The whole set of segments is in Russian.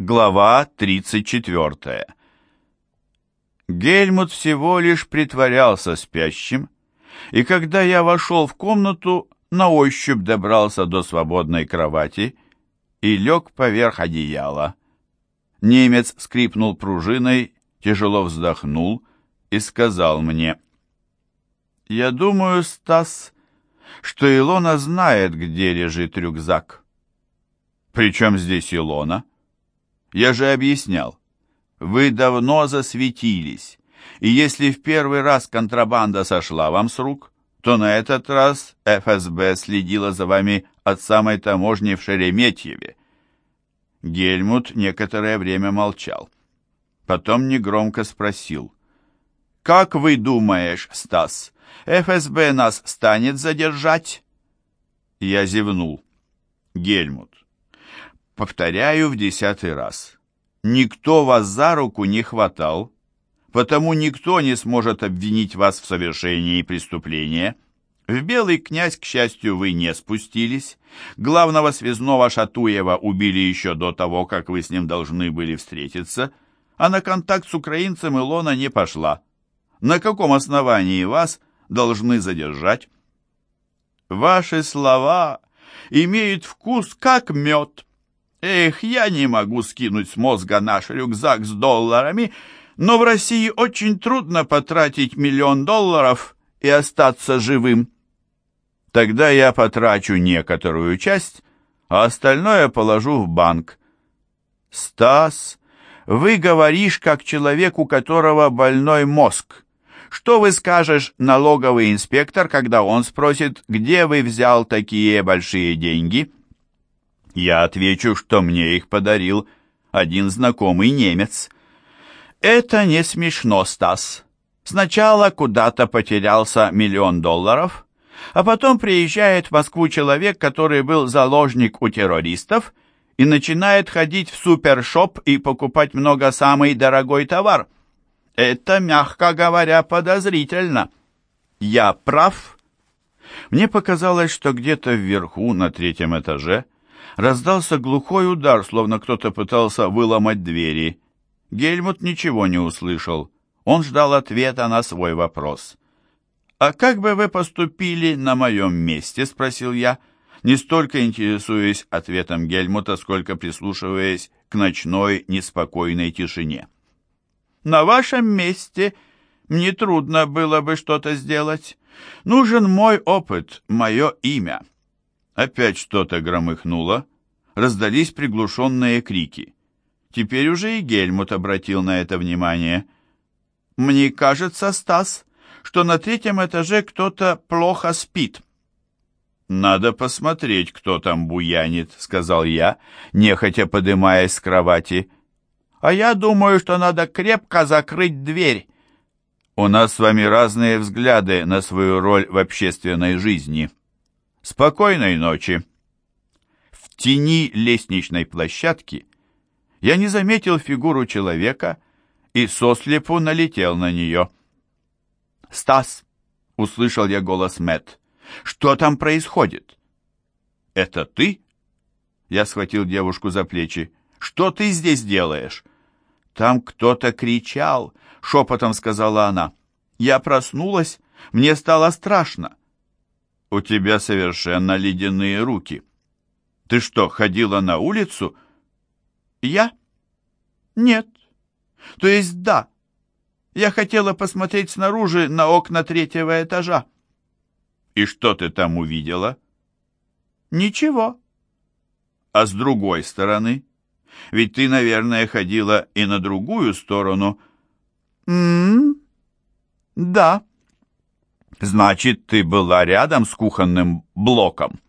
Глава 34. Гельмут всего лишь притворялся спящим, и когда я вошел в комнату, на ощупь добрался до свободной кровати и лег поверх одеяла. Немец скрипнул пружиной, тяжело вздохнул и сказал мне, «Я думаю, Стас, что Илона знает, где лежит рюкзак». «Причем здесь Илона?» Я же объяснял. Вы давно засветились, и если в первый раз контрабанда сошла вам с рук, то на этот раз ФСБ следила за вами от самой таможни в Шереметьеве. Гельмут некоторое время молчал. Потом негромко спросил. «Как вы думаешь, Стас, ФСБ нас станет задержать?» Я зевнул. «Гельмут, Повторяю в десятый раз. Никто вас за руку не хватал, потому никто не сможет обвинить вас в совершении преступления. В Белый князь, к счастью, вы не спустились. Главного связного Шатуева убили еще до того, как вы с ним должны были встретиться, а на контакт с украинцем Илона не пошла. На каком основании вас должны задержать? Ваши слова имеют вкус, как мед. Эх, я не могу скинуть с мозга наш рюкзак с долларами, но в России очень трудно потратить миллион долларов и остаться живым. Тогда я потрачу некоторую часть, а остальное положу в банк. Стас, вы говоришь как человек, у которого больной мозг. Что вы скажешь, налоговый инспектор, когда он спросит, где вы взял такие большие деньги?» Я отвечу, что мне их подарил один знакомый немец. Это не смешно, Стас. Сначала куда-то потерялся миллион долларов, а потом приезжает в Москву человек, который был заложник у террористов, и начинает ходить в супершоп и покупать много самый дорогой товар. Это, мягко говоря, подозрительно. Я прав? Мне показалось, что где-то вверху, на третьем этаже, Раздался глухой удар, словно кто-то пытался выломать двери. Гельмут ничего не услышал. Он ждал ответа на свой вопрос. «А как бы вы поступили на моем месте?» — спросил я, не столько интересуясь ответом Гельмута, сколько прислушиваясь к ночной неспокойной тишине. «На вашем месте мне трудно было бы что-то сделать. Нужен мой опыт, мое имя». Опять что-то громыхнуло, раздались приглушенные крики. Теперь уже и Гельмут обратил на это внимание. «Мне кажется, Стас, что на третьем этаже кто-то плохо спит». «Надо посмотреть, кто там буянит», — сказал я, нехотя подымаясь с кровати. «А я думаю, что надо крепко закрыть дверь». «У нас с вами разные взгляды на свою роль в общественной жизни». Спокойной ночи. В тени лестничной площадки я не заметил фигуру человека и сослепу налетел на нее. «Стас!» — услышал я голос Мэт. «Что там происходит?» «Это ты?» Я схватил девушку за плечи. «Что ты здесь делаешь?» «Там кто-то кричал», — шепотом сказала она. «Я проснулась, мне стало страшно. «У тебя совершенно ледяные руки. Ты что, ходила на улицу?» «Я? Нет. То есть да. Я хотела посмотреть снаружи на окна третьего этажа». «И что ты там увидела?» «Ничего». «А с другой стороны? Ведь ты, наверное, ходила и на другую сторону». «М-м-м, да». Значит, ты была рядом с кухонным блоком.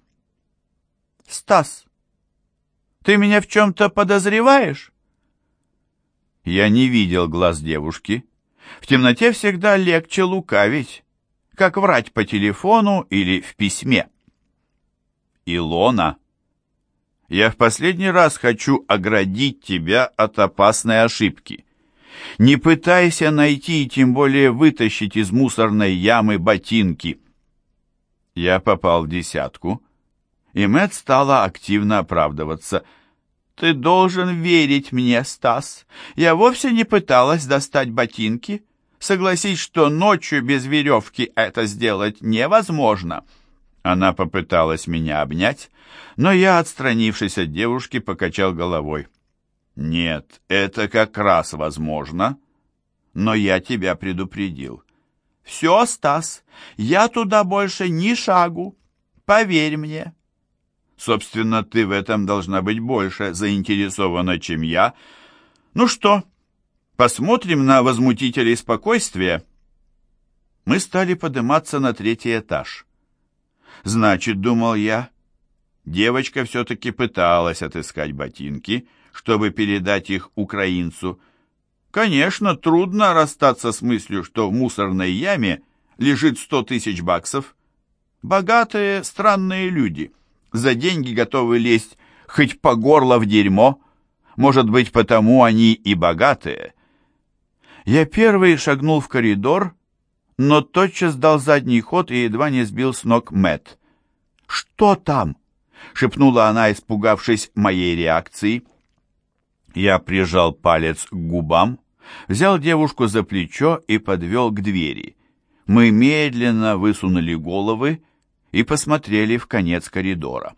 Стас, ты меня в чем-то подозреваешь? Я не видел глаз девушки. В темноте всегда легче лукавить, как врать по телефону или в письме. Илона, я в последний раз хочу оградить тебя от опасной ошибки. Не пытайся найти и тем более вытащить из мусорной ямы ботинки. Я попал в десятку, и Мэтт стала активно оправдываться. «Ты должен верить мне, Стас. Я вовсе не пыталась достать ботинки. Согласись, что ночью без веревки это сделать невозможно». Она попыталась меня обнять, но я, отстранившись от девушки, покачал головой. «Нет, это как раз возможно, но я тебя предупредил». «Все, Стас, я туда больше ни шагу, поверь мне». Собственно, ты в этом должна быть больше заинтересована, чем я. Ну что, посмотрим на возмутителей спокойствия?» Мы стали подниматься на третий этаж. Значит, думал я, девочка все-таки пыталась отыскать ботинки, чтобы передать их украинцу. Конечно, трудно расстаться с мыслью, что в мусорной яме лежит сто тысяч баксов. Богатые, странные люди — за деньги готовы лезть хоть по горло в дерьмо. Может быть, потому они и богатые. Я первый шагнул в коридор, но тотчас дал задний ход и едва не сбил с ног Мэт. «Что там?» — шепнула она, испугавшись моей реакции. Я прижал палец к губам, взял девушку за плечо и подвел к двери. Мы медленно высунули головы и посмотрели в конец коридора.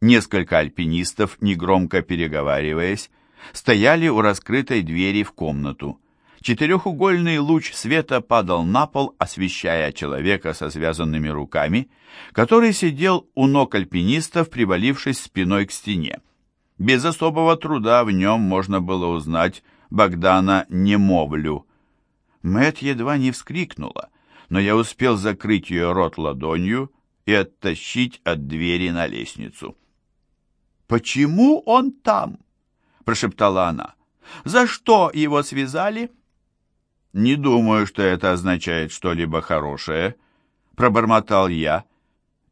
Несколько альпинистов, негромко переговариваясь, стояли у раскрытой двери в комнату. Четырехугольный луч света падал на пол, освещая человека со связанными руками, который сидел у ног альпинистов, привалившись спиной к стене. Без особого труда в нем можно было узнать Богдана Немовлю. Мэт едва не вскрикнула, но я успел закрыть ее рот ладонью, и оттащить от двери на лестницу. «Почему он там?» — прошептала она. «За что его связали?» «Не думаю, что это означает что-либо хорошее», — пробормотал я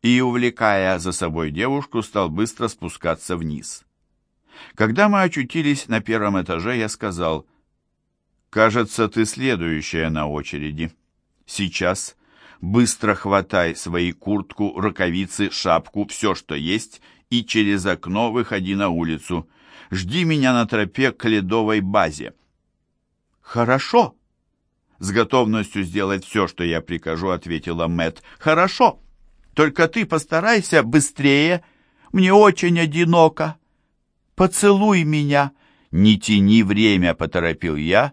и, увлекая за собой девушку, стал быстро спускаться вниз. Когда мы очутились на первом этаже, я сказал, «Кажется, ты следующая на очереди. Сейчас Быстро хватай свои куртку, рукавицы, шапку, все, что есть, и через окно выходи на улицу. Жди меня на тропе к ледовой базе». «Хорошо», с готовностью сделать все, что я прикажу, ответила Мэт. Хорошо. Только ты постарайся быстрее. Мне очень одиноко. Поцелуй меня. Не тяни время, поторопил я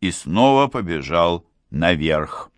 и снова побежал наверх.